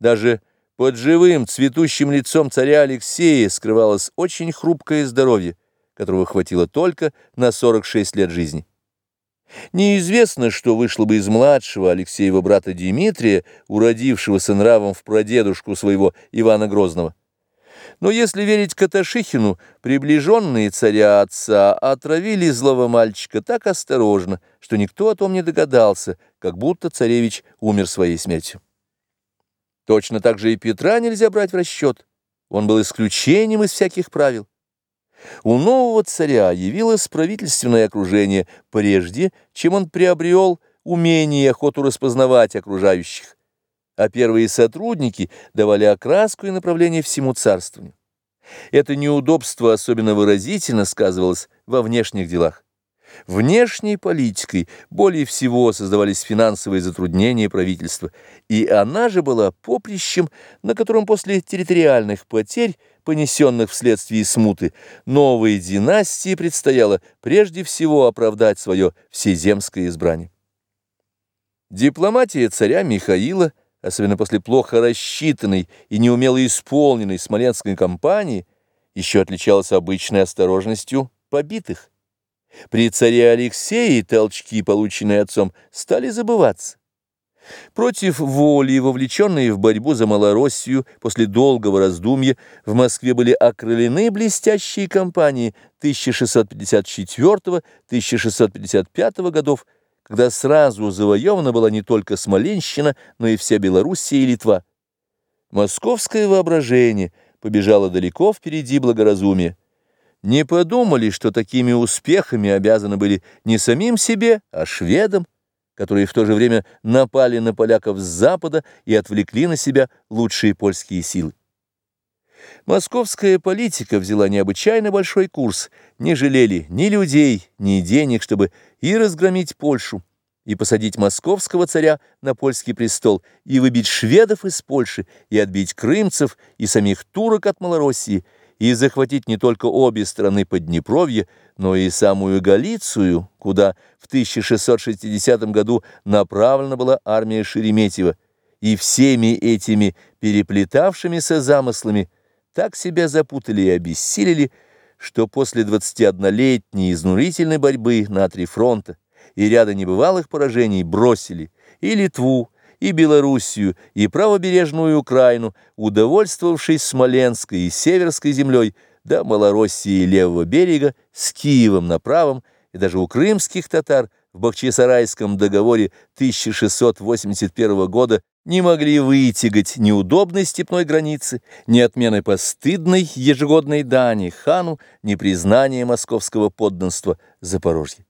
Даже под живым цветущим лицом царя Алексея скрывалось очень хрупкое здоровье, которого хватило только на 46 лет жизни. Неизвестно, что вышло бы из младшего Алексеева брата Дмитрия, уродившегося нравом в прадедушку своего Ивана Грозного. Но если верить Каташихину, приближенные царя отца отравили злого мальчика так осторожно, что никто о том не догадался, как будто царевич умер своей смертью. Точно так же и Петра нельзя брать в расчет. Он был исключением из всяких правил. У нового царя явилось правительственное окружение прежде, чем он приобрел умение и охоту распознавать окружающих, а первые сотрудники давали окраску и направление всему царствованию. Это неудобство особенно выразительно сказывалось во внешних делах. Внешней политикой более всего создавались финансовые затруднения правительства, и она же была поприщем, на котором после территориальных потерь, понесенных вследствие смуты, новой династии предстояло прежде всего оправдать свое всеземское избрание. Дипломатия царя Михаила, особенно после плохо рассчитанной и неумело исполненной Смоленской кампании, еще отличалась обычной осторожностью побитых. При царе Алексее толчки, полученные отцом, стали забываться. Против воли, вовлеченные в борьбу за Малороссию, после долгого раздумья в Москве были окрылены блестящие кампании 1654-1655 годов, когда сразу завоевана была не только Смоленщина, но и вся Белоруссия и Литва. Московское воображение побежало далеко впереди благоразумия не подумали, что такими успехами обязаны были не самим себе, а шведам, которые в то же время напали на поляков с запада и отвлекли на себя лучшие польские силы. Московская политика взяла необычайно большой курс, не жалели ни людей, ни денег, чтобы и разгромить Польшу, и посадить московского царя на польский престол, и выбить шведов из Польши, и отбить крымцев, и самих турок от Малороссии – и захватить не только обе страны Поднепровья, но и самую Галицию, куда в 1660 году направлена была армия Шереметьева, и всеми этими переплетавшимися замыслами так себя запутали и обессилили, что после 21-летней изнурительной борьбы на три фронта и ряда небывалых поражений бросили и Литву, и Белоруссию, и правобережную Украину, удовольствовавшись Смоленской и Северской землей, до Малороссии левого берега, с Киевом на правом, и даже у крымских татар в Бахчисарайском договоре 1681 года не могли вытягать ни удобной степной границы, ни отмены постыдной ежегодной дани хану, ни признания московского подданства Запорожья.